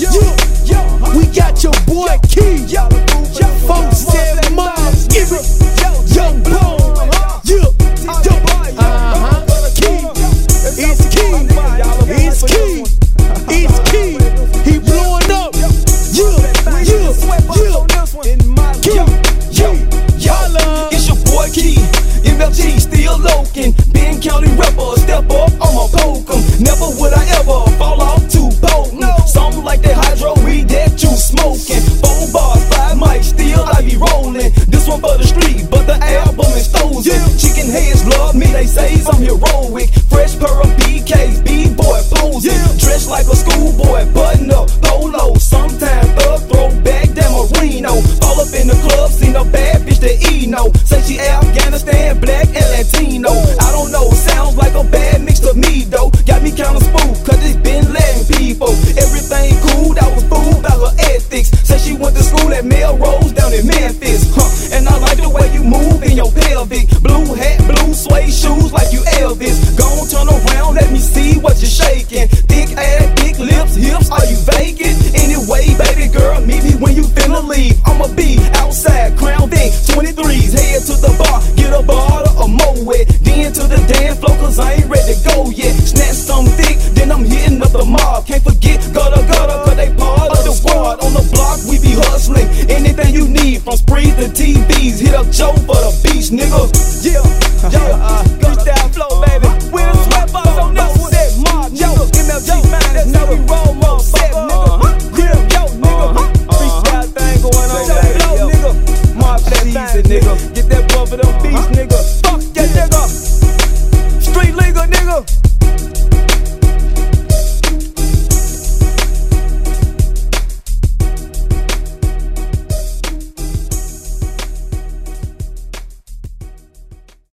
yo, yo, we got your boy Key. Four said miles, give it, young blown, yeah, uh huh. Key, it's Key, it's Key, it's Key. He blowing up, yeah, yeah, yeah, Key, yeah, holla. It's your boy Key, MLG still looking, Ben County rapper, step up, I'ma poke him. Never would I ever fall off. Me, they say I'm heroic. Fresh pair of BKs, B-boy blues. Yeah. Dressed like a schoolboy, button up, polo. Sometimes thug throw back that Marino. All up in the club, seen a bad bitch that E no. Say she Afghanistan, black and Latino. I don't know, sounds like a bad mix to me though. Got me kinda spook, cause it's been letting people. Everything cool, that was food, that her ethics. Say she went to school at Melrose down in Memphis. shaking. Thick ass, big lips, hips, are you vacant? Anyway, baby girl, meet me when you finna leave. I'ma be outside, crown thing, 23s. Head to the bar, get a bottle of Moet. Then to the dance floor, cause I ain't ready to go yet. Snatch some thick, then I'm hitting up the mob. Can't forget, gutter, gutter, cause they part of the squad. On the block, we be hustling. Anything you need, from sprees to TVs. Hit up Joe for the beach, nigga.